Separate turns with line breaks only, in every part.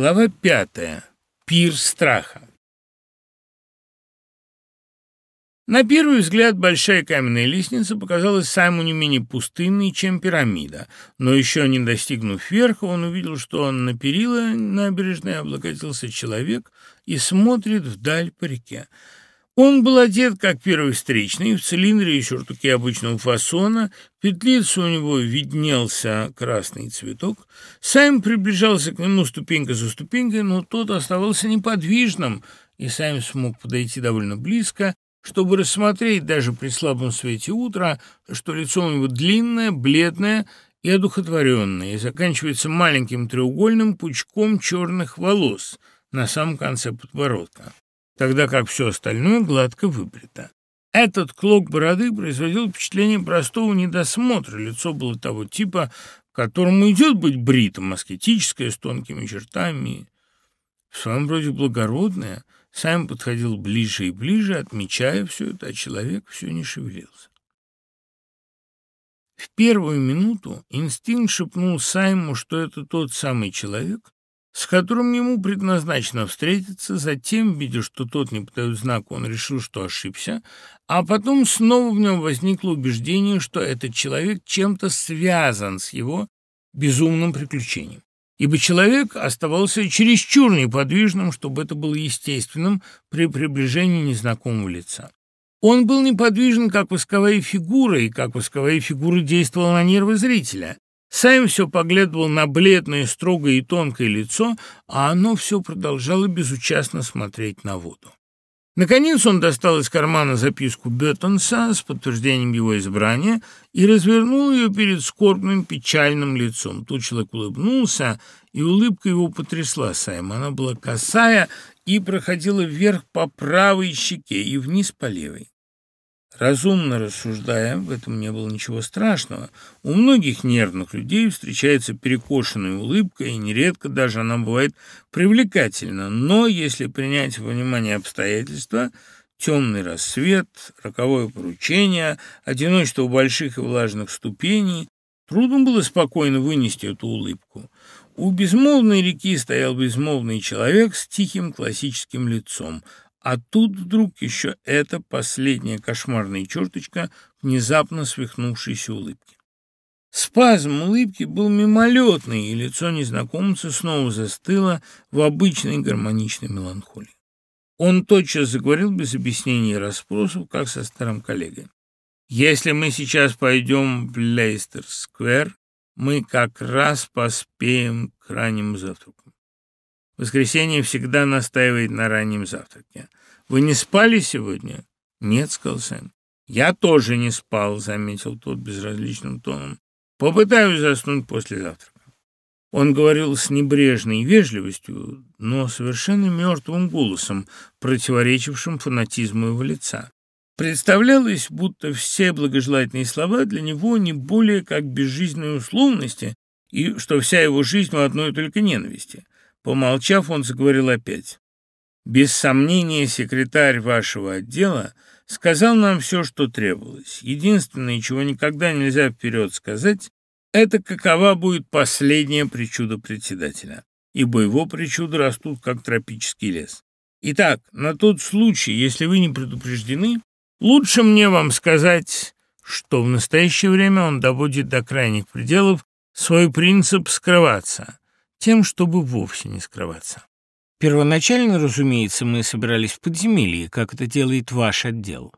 Глава пятая. Пир страха. На первый взгляд большая каменная лестница показалась Сайму не менее пустынной, чем пирамида, но еще не достигнув верха, он увидел, что на перила набережной облокотился человек и смотрит вдаль по реке. Он был одет, как первый встречный, в цилиндре и сюртуке обычного фасона, в петлице у него виднелся красный цветок. Сайм приближался к нему ступенька за ступенькой, но тот оставался неподвижным, и Сайм смог подойти довольно близко, чтобы рассмотреть даже при слабом свете утра, что лицо у него длинное, бледное и одухотворенное, и заканчивается маленьким треугольным пучком черных волос на самом конце подбородка тогда как все остальное гладко выбрито. Этот клок бороды производил впечатление простого недосмотра. Лицо было того типа, которому идет быть бритым, аскетическое, с тонкими чертами. В своем роде благородное. Сам подходил ближе и ближе, отмечая все это, а человек все не шевелился. В первую минуту инстинкт шепнул Сайму, что это тот самый человек, с которым ему предназначено встретиться, затем, видя, что тот не подает знак, он решил, что ошибся, а потом снова в нем возникло убеждение, что этот человек чем-то связан с его безумным приключением. Ибо человек оставался чересчур неподвижным, чтобы это было естественным при приближении незнакомого лица. Он был неподвижен, как восковая фигура, и как восковая фигура действовала на нервы зрителя. Сайм все поглядывал на бледное, строгое и тонкое лицо, а оно все продолжало безучастно смотреть на воду. Наконец он достал из кармана записку Беттонса с подтверждением его избрания и развернул ее перед скорбным, печальным лицом. Тут человек улыбнулся, и улыбка его потрясла Сайма. Она была косая и проходила вверх по правой щеке и вниз по левой. Разумно рассуждая, в этом не было ничего страшного. У многих нервных людей встречается перекошенная улыбка, и нередко даже она бывает привлекательна. Но если принять во внимание обстоятельства, темный рассвет, роковое поручение, одиночество больших и влажных ступеней, трудно было спокойно вынести эту улыбку. У безмолвной реки стоял безмолвный человек с тихим классическим лицом, а тут вдруг еще эта последняя кошмарная черточка внезапно свихнувшейся улыбки. Спазм улыбки был мимолетный, и лицо незнакомца снова застыло в обычной гармоничной меланхолии. Он тотчас заговорил без объяснений и расспросов, как со старым коллегой. «Если мы сейчас пойдем в Лейстер-сквер, мы как раз поспеем к раннему завтраку. Воскресенье всегда настаивает на раннем завтраке. Вы не спали сегодня? Нет, сказал Сэм. Я тоже не спал, заметил тот безразличным тоном. Попытаюсь заснуть после завтрака. Он говорил с небрежной вежливостью, но совершенно мертвым голосом, противоречившим фанатизму его лица. Представлялось, будто все благожелательные слова для него не более как безжизненные условности, и что вся его жизнь в одной только ненависти. Помолчав, он заговорил опять. «Без сомнения, секретарь вашего отдела сказал нам все, что требовалось. Единственное, чего никогда нельзя вперед сказать, это какова будет последняя причуда председателя, ибо его причуды растут, как тропический лес. Итак, на тот случай, если вы не предупреждены, лучше мне вам сказать, что в настоящее время он доводит до крайних пределов свой принцип скрываться тем, чтобы вовсе не скрываться. Первоначально, разумеется, мы собирались в подземелье, как это делает ваш отдел.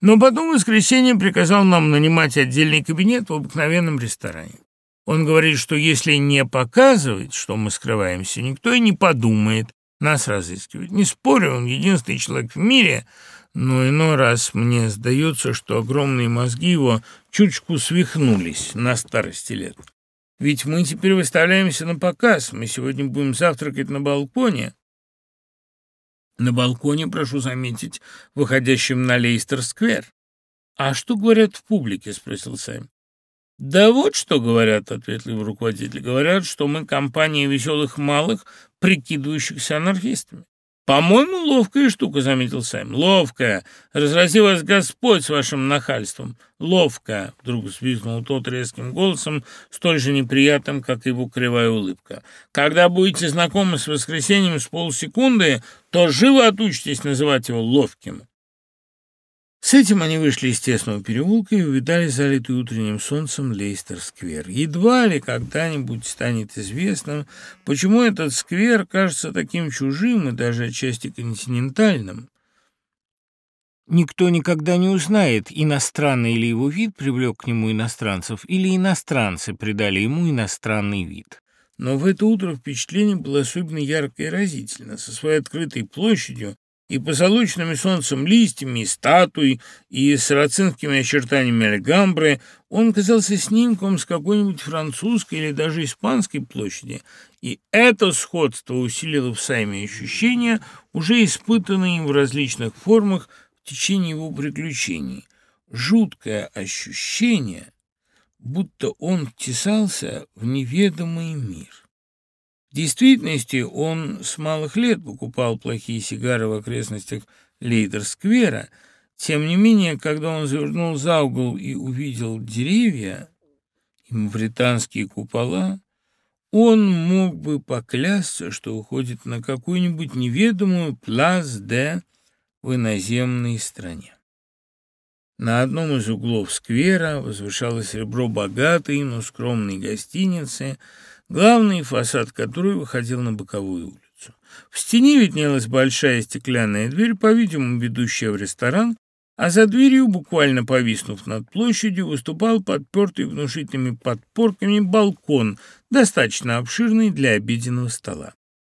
Но потом в воскресенье приказал нам нанимать отдельный кабинет в обыкновенном ресторане. Он говорит, что если не показывать, что мы скрываемся, никто и не подумает нас разыскивать. Не спорю, он единственный человек в мире, но иной раз мне сдается, что огромные мозги его чуточку свихнулись на старости лет. Ведь мы теперь выставляемся на показ. Мы сегодня будем завтракать на балконе. На балконе, прошу заметить, выходящем на Лейстер-сквер. А что говорят в публике? спросил Сэм. Да вот что говорят, ответил руководитель. Говорят, что мы компания веселых малых, прикидывающихся анархистами. «По-моему, ловкая штука», — заметил Сайм. «Ловкая. Разрази вас Господь с вашим нахальством. Ловкая», — вдруг взвизгнул тот резким голосом, столь же неприятным, как его кривая улыбка. «Когда будете знакомы с воскресеньем с полсекунды, то живо отучитесь называть его ловким». С этим они вышли из тесного переулка и увидали залитый утренним солнцем Лейстер-сквер. Едва ли когда-нибудь станет известным, почему этот сквер кажется таким чужим и даже отчасти континентальным. Никто никогда не узнает, иностранный ли его вид привлек к нему иностранцев, или иностранцы придали ему иностранный вид. Но в это утро впечатление было особенно яркое и разительно. Со своей открытой площадью, и позолоченными солнцем листьями, и статуей, и сарацинскими очертаниями Альгамбры он казался снимком с какой-нибудь французской или даже испанской площади, и это сходство усилило в Сайме ощущения, уже испытанные им в различных формах в течение его приключений. Жуткое ощущение, будто он втесался в неведомый мир. В действительности он с малых лет покупал плохие сигары в окрестностях Лейдер-сквера. Тем не менее, когда он завернул за угол и увидел деревья и мавританские купола, он мог бы поклясться, что уходит на какую-нибудь неведомую плаз-де в иноземной стране. На одном из углов сквера возвышалось ребро богатой, но скромной гостиницы – главный фасад которой выходил на боковую улицу. В стене виднелась большая стеклянная дверь, по-видимому, ведущая в ресторан, а за дверью, буквально повиснув над площадью, выступал подпертый внушительными подпорками балкон, достаточно обширный для обеденного стола.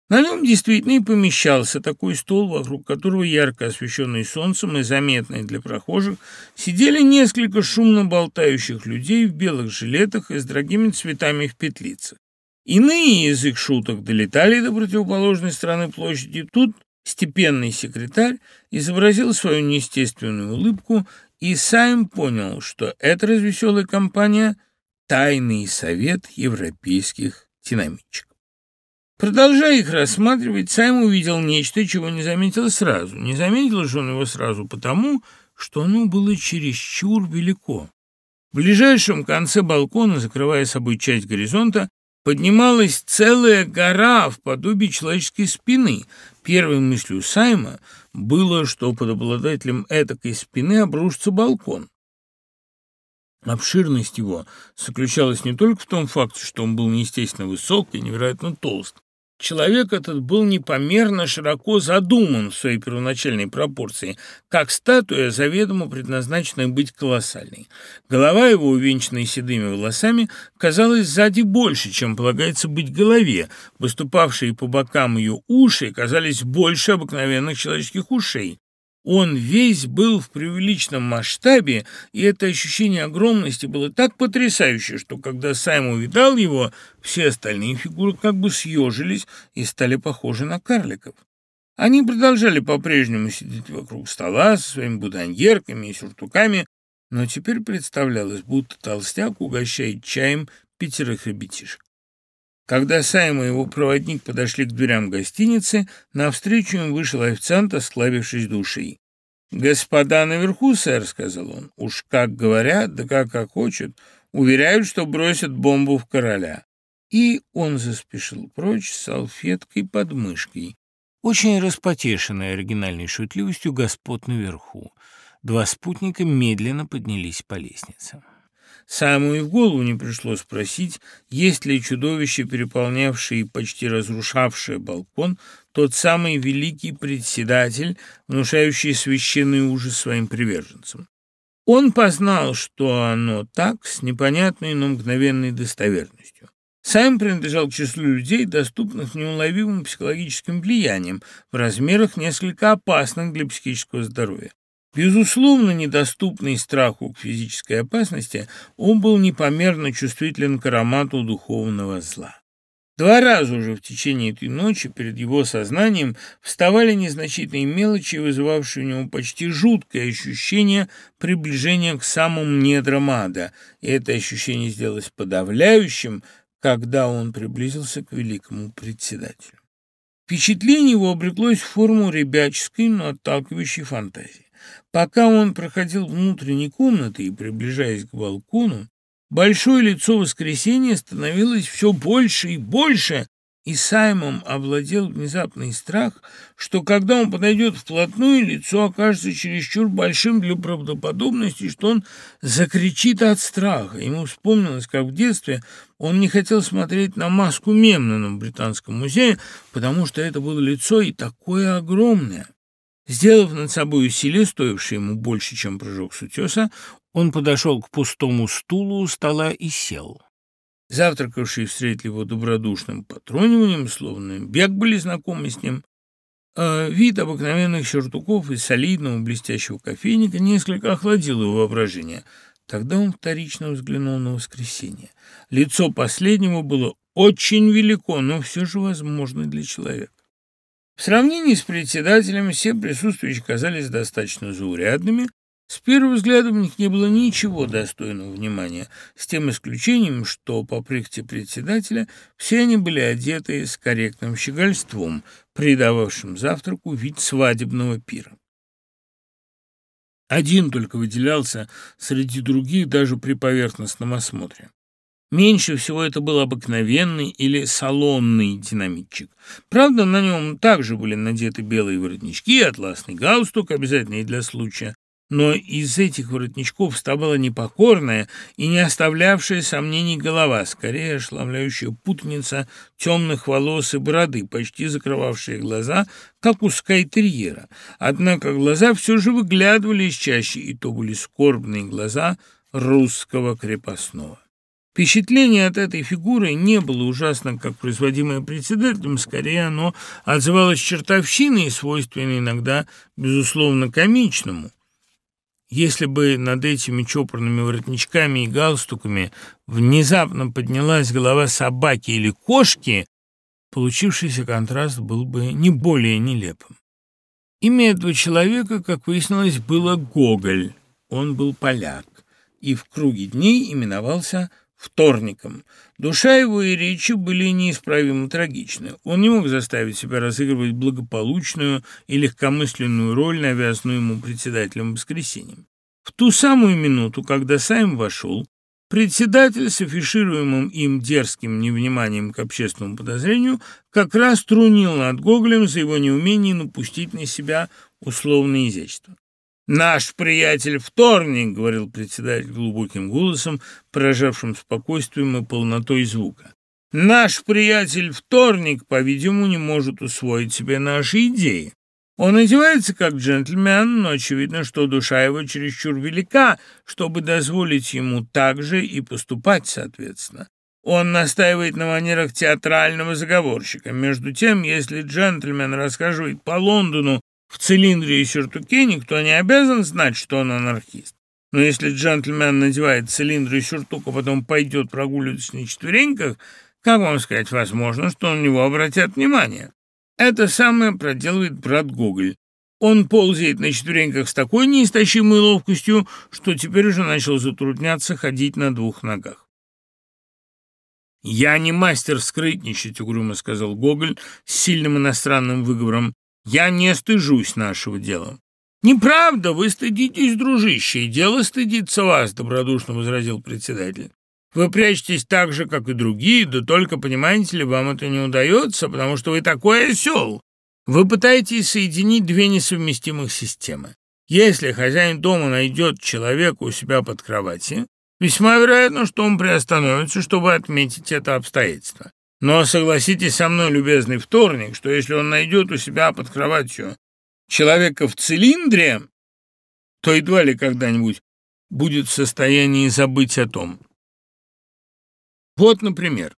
На нем действительно и помещался такой стол, вокруг которого, ярко освещенный солнцем и заметный для прохожих, сидели несколько шумно болтающих людей в белых жилетах и с дорогими цветами в петлицах. Иные их шуток долетали до противоположной стороны площади. Тут степенный секретарь изобразил свою неестественную улыбку, и Сайм понял, что это развеселая компания — тайный совет европейских динамичек. Продолжая их рассматривать, Сайм увидел нечто, чего не заметил сразу. Не заметил же он его сразу потому, что оно было чересчур велико. В ближайшем конце балкона, закрывая собой часть горизонта, поднималась целая гора в подобии человеческой спины. Первой мыслью Сайма было, что под обладателем этакой спины обрушится балкон. Обширность его заключалась не только в том факте, что он был неестественно высок и невероятно толст, Человек этот был непомерно широко задуман в своей первоначальной пропорции, как статуя, заведомо предназначенная быть колоссальной. Голова его, увенчанная седыми волосами, казалась сзади больше, чем полагается быть голове. Выступавшие по бокам ее уши казались больше обыкновенных человеческих ушей. Он весь был в преувеличенном масштабе, и это ощущение огромности было так потрясающе, что когда Сайм увидал его, все остальные фигуры как бы съежились и стали похожи на карликов. Они продолжали по-прежнему сидеть вокруг стола со своими будоньерками и сюртуками, но теперь представлялось, будто толстяк угощает чаем пятерых ребятишек. Когда Сайм и его проводник подошли к дверям гостиницы, навстречу им вышел официант, осклабившись душей. «Господа наверху, сэр», — сказал он, — «уж как говорят, да как как хочут, уверяют, что бросят бомбу в короля». И он заспешил прочь с салфеткой под мышкой, очень распотешенной оригинальной шутливостью господ наверху. Два спутника медленно поднялись по лестнице. Саму и в голову не пришло спросить, есть ли чудовище, переполнявшее и почти разрушавшее балкон, тот самый великий председатель, внушающий священный ужас своим приверженцам. Он познал, что оно так, с непонятной, но мгновенной достоверностью. Сам принадлежал к числу людей, доступных неуловимым психологическим влиянием, в размерах несколько опасных для психического здоровья. Безусловно, недоступный страху к физической опасности, он был непомерно чувствителен к аромату духовного зла. Два раза уже в течение этой ночи перед его сознанием вставали незначительные мелочи, вызывавшие у него почти жуткое ощущение приближения к самому недрам ада, и это ощущение сделалось подавляющим, когда он приблизился к великому председателю. Впечатление его обреклось в форму ребяческой, но отталкивающей фантазии. Пока он проходил внутренней комнаты и, приближаясь к балкону, большое лицо воскресенья становилось все больше и больше, и Саймом овладел внезапный страх, что когда он подойдет вплотную, лицо окажется чересчур большим для правдоподобности, что он закричит от страха. Ему вспомнилось, как в детстве он не хотел смотреть на маску Мемнона в Британском музее, потому что это было лицо и такое огромное. Сделав над собой усилие, стоившее ему больше, чем прыжок с утеса, он подошел к пустому стулу у стола и сел. Завтракавшие встретили его добродушным потрониванием, словно бег были знакомы с ним. А вид обыкновенных сюртуков из солидного блестящего кофейника несколько охладил его воображение. Тогда он вторично взглянул на воскресенье. Лицо последнего было очень велико, но все же возможно для человека. В сравнении с председателем все присутствующие казались достаточно заурядными, с первого взгляда в них не было ничего достойного внимания, с тем исключением, что, по прихоти председателя, все они были одеты с корректным щегольством, придававшим завтраку вид свадебного пира. Один только выделялся среди других даже при поверхностном осмотре. Меньше всего это был обыкновенный или салонный динамитчик. Правда, на нем также были надеты белые воротнички, атласный галстук, обязательный для случая, но из этих воротничков вставала непокорная и не оставлявшая сомнений голова, скорее ошеломляющая путаница темных волос и бороды, почти закрывавшие глаза, как у скайтерьера. Однако глаза все же выглядывали чаще, и то были скорбные глаза русского крепостного. Впечатление от этой фигуры не было ужасно, как производимое председателем, скорее оно отзывалось чертовщиной, свойственной иногда, безусловно, комичному. Если бы над этими чопорными воротничками и галстуками внезапно поднялась голова собаки или кошки, получившийся контраст был бы не более нелепым. Имя этого человека, как выяснилось, было Гоголь. Он был поляк и в круге дней именовался вторником. Душа его и речи были неисправимо трагичны. Он не мог заставить себя разыгрывать благополучную и легкомысленную роль, навязанную ему председателем воскресеньем. В ту самую минуту, когда Сайм вошел, председатель с афишируемым им дерзким невниманием к общественному подозрению как раз трунил над Гоголем за его неумение напустить на себя условное изящество. «Наш приятель вторник», — говорил председатель глубоким голосом, поражавшим спокойствием и полнотой звука. «Наш приятель вторник, по-видимому, не может усвоить себе наши идеи. Он одевается как джентльмен, но очевидно, что душа его чересчур велика, чтобы дозволить ему так же и поступать соответственно. Он настаивает на манерах театрального заговорщика. Между тем, если джентльмен рассказывает по Лондону в цилиндре и сюртуке никто не обязан знать, что он анархист. Но если джентльмен надевает цилиндр и сюртук, а потом пойдет прогуливаться на четвереньках, как вам сказать, возможно, что на него обратят внимание. Это самое проделывает брат Гоголь. Он ползает на четвереньках с такой неистощимой ловкостью, что теперь уже начал затрудняться ходить на двух ногах. «Я не мастер скрытничать», — угрюмо сказал Гоголь с сильным иностранным выговором. Я не стыжусь нашего дела». «Неправда, вы стыдитесь, дружище, и дело стыдится вас», — добродушно возразил председатель. «Вы прячетесь так же, как и другие, да только, понимаете ли, вам это не удается, потому что вы такой осел. Вы пытаетесь соединить две несовместимых системы. Если хозяин дома найдет человека у себя под кровати, весьма вероятно, что он приостановится, чтобы отметить это обстоятельство. Но согласитесь со мной, любезный вторник, что если он найдет у себя под кроватью человека в цилиндре, то едва ли когда-нибудь будет в состоянии забыть о том. Вот, например,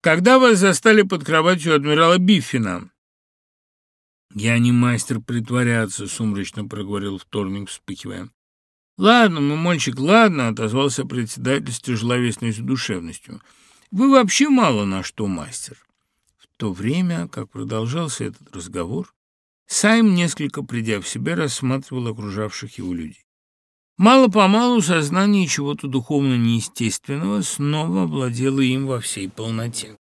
когда вас застали под кроватью адмирала Биффина? «Я не мастер притворяться», — сумрачно проговорил вторник, вспыхивая. «Ладно, мой мальчик, ладно», — отозвался председатель с тяжеловесной задушевностью. Вы вообще мало на что мастер. В то время, как продолжался этот разговор, Сайм, несколько придя в себя, рассматривал окружавших его людей. Мало-помалу сознание чего-то духовно неестественного снова овладело им во всей полноте.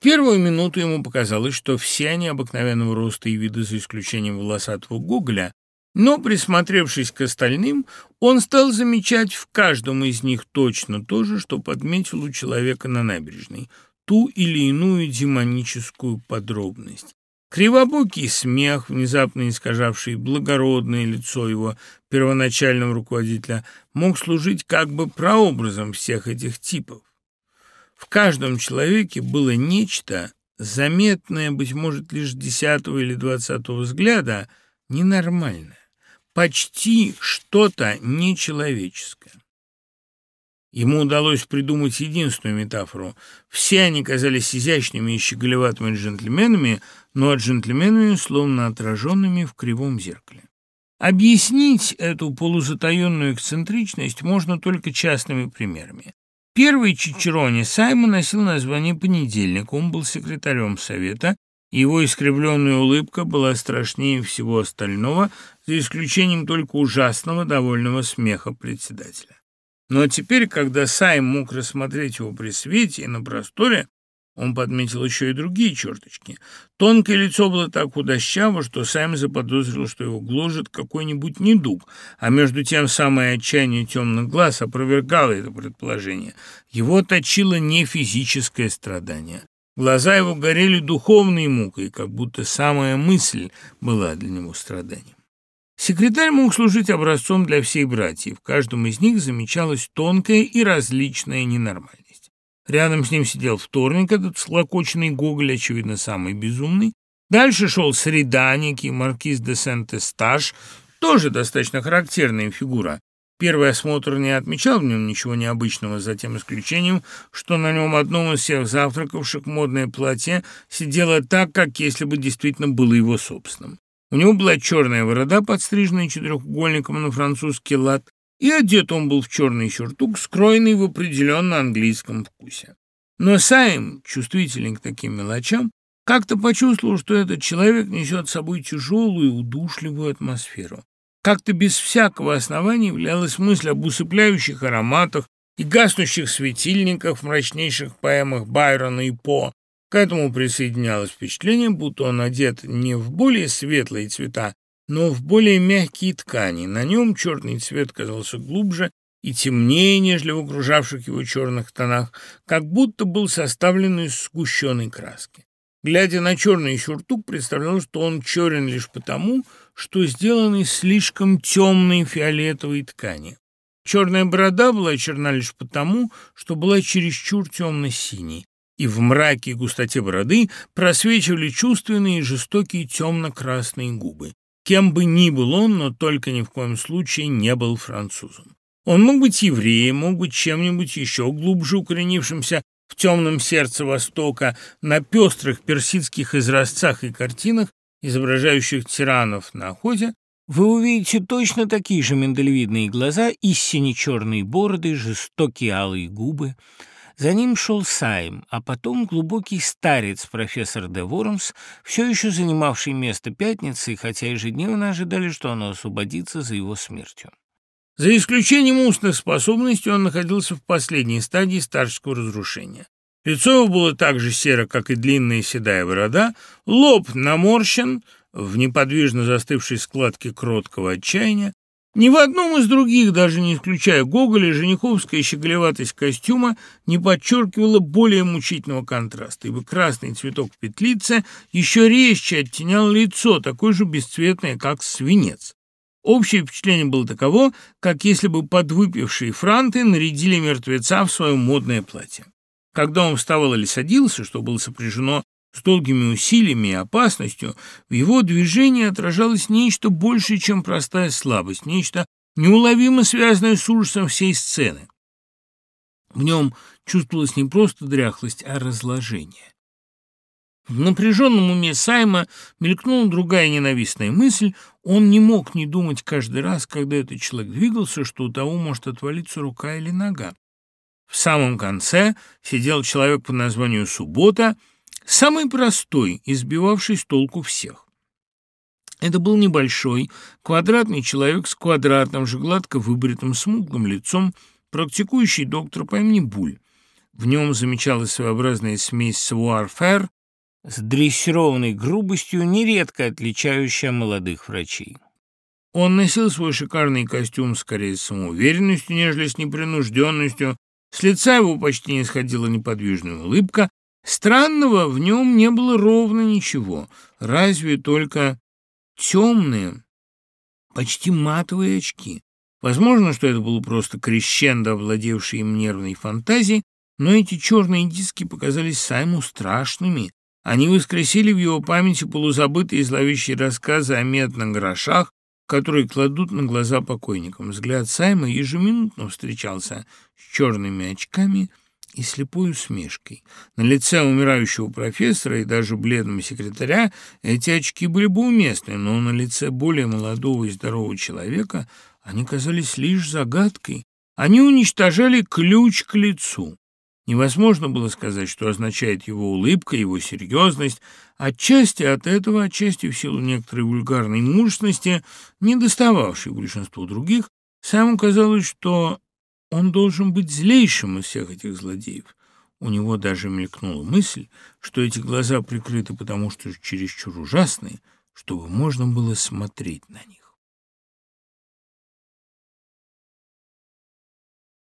первую минуту ему показалось, что все они обыкновенного роста и вида, за исключением волосатого Гоголя, но, присмотревшись к остальным, он стал замечать в каждом из них точно то же, что подметил у человека на набережной, ту или иную демоническую подробность. Кривобокий смех, внезапно искажавший благородное лицо его первоначального руководителя, мог служить как бы прообразом всех этих типов. В каждом человеке было нечто, заметное, быть может, лишь десятого или двадцатого взгляда, ненормальное, почти что-то нечеловеческое. Ему удалось придумать единственную метафору. Все они казались изящными и щеголеватыми джентльменами, но джентльменами, словно отраженными в кривом зеркале. Объяснить эту полузатаенную эксцентричность можно только частными примерами. Первый Чичероне Саймон носил название «Понедельник», он был секретарем совета, его искривленная улыбка была страшнее всего остального, за исключением только ужасного довольного смеха председателя. Но теперь, когда Сайм мог рассмотреть его при свете и на просторе, он подметил еще и другие черточки. Тонкое лицо было так худощаво, что Сайм заподозрил, что его гложет какой-нибудь недуг, а между тем самое отчаяние темных глаз опровергало это предположение. Его точило не физическое страдание. Глаза его горели духовной мукой, как будто самая мысль была для него страданием. Секретарь мог служить образцом для всей братьев. В каждом из них замечалась тонкая и различная ненормальность. Рядом с ним сидел вторник, этот склокоченный Гоголь, очевидно, самый безумный. Дальше шел среда, некий маркиз де Сент-Эстаж, тоже достаточно характерная фигура. Первый осмотр не отмечал в нем ничего необычного, за тем исключением, что на нем одном из всех завтракавших модное платье сидело так, как если бы действительно было его собственным. У него была черная борода, подстриженная четырехугольником на французский лад, и одет он был в черный сюртук, скроенный в определенно английском вкусе. Но Сайм, чувствительный к таким мелочам, как-то почувствовал, что этот человек несет с собой тяжелую, удушливую атмосферу. Как-то без всякого основания являлась мысль об усыпляющих ароматах и гаснущих светильниках в мрачнейших поэмах Байрона и По, к этому присоединялось впечатление, будто он одет не в более светлые цвета, но в более мягкие ткани. На нем черный цвет казался глубже и темнее, нежели в окружавших его черных тонах, как будто был составлен из сгущенной краски. Глядя на черный сюртук, представлялось, что он черен лишь потому, что сделан из слишком темной фиолетовой ткани. Черная борода была черна лишь потому, что была чересчур темно-синей и в мраке и густоте бороды просвечивали чувственные и жестокие темно-красные губы. Кем бы ни был он, но только ни в коем случае не был французом. Он мог быть евреем, мог быть чем-нибудь еще глубже укоренившимся в темном сердце Востока, на пестрых персидских изразцах и картинах, изображающих тиранов на охоте, вы увидите точно такие же миндалевидные глаза и сине-черные бороды, жестокие алые губы, за ним шел Сайм, а потом глубокий старец, профессор де Вормс, все еще занимавший место пятницы, хотя ежедневно ожидали, что оно освободится за его смертью. За исключением устных способностей он находился в последней стадии старческого разрушения. Лицо его было так же серо, как и длинная седая борода, лоб наморщен в неподвижно застывшей складке кроткого отчаяния, ни в одном из других, даже не исключая Гоголя, жениховская щеголеватость костюма не подчеркивала более мучительного контраста, ибо красный цветок в еще резче оттенял лицо, такое же бесцветное, как свинец. Общее впечатление было таково, как если бы подвыпившие франты нарядили мертвеца в свое модное платье. Когда он вставал или садился, что было сопряжено с долгими усилиями и опасностью, в его движении отражалось нечто большее, чем простая слабость, нечто неуловимо связанное с ужасом всей сцены. В нем чувствовалась не просто дряхлость, а разложение. В напряженном уме Сайма мелькнула другая ненавистная мысль. Он не мог не думать каждый раз, когда этот человек двигался, что у того может отвалиться рука или нога. В самом конце сидел человек по названию Суббота — Самый простой, избивавший с толку всех. Это был небольшой, квадратный человек с квадратным же гладко выбритым смуглым лицом, практикующий доктор по имени Буль. В нем замечалась своеобразная смесь савуар-фер с дрессированной грубостью, нередко отличающая молодых врачей. Он носил свой шикарный костюм скорее с самоуверенностью, нежели с непринужденностью. С лица его почти не сходила неподвижная улыбка. Странного в нем не было ровно ничего, разве только темные, почти матовые очки. Возможно, что это было просто крещендо, овладевшее им нервной фантазией, но эти черные диски показались Сайму страшными. Они воскресили в его памяти полузабытые зловещие рассказы о медных грошах, которые кладут на глаза покойникам. Взгляд Сайма ежеминутно встречался с черными очками и слепой усмешкой. На лице умирающего профессора и даже бледного секретаря эти очки были бы уместны, но на лице более молодого и здорового человека они казались лишь загадкой. Они уничтожали ключ к лицу. Невозможно было сказать, что означает его улыбка, его серьезность. Отчасти от этого, отчасти в силу некоторой вульгарной мужественности, не достававшей большинству других, Сайму казалось, что он должен быть злейшим из всех этих злодеев. У него даже мелькнула мысль, что эти глаза прикрыты потому, что чересчур ужасные, чтобы можно было смотреть на них.